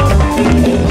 Música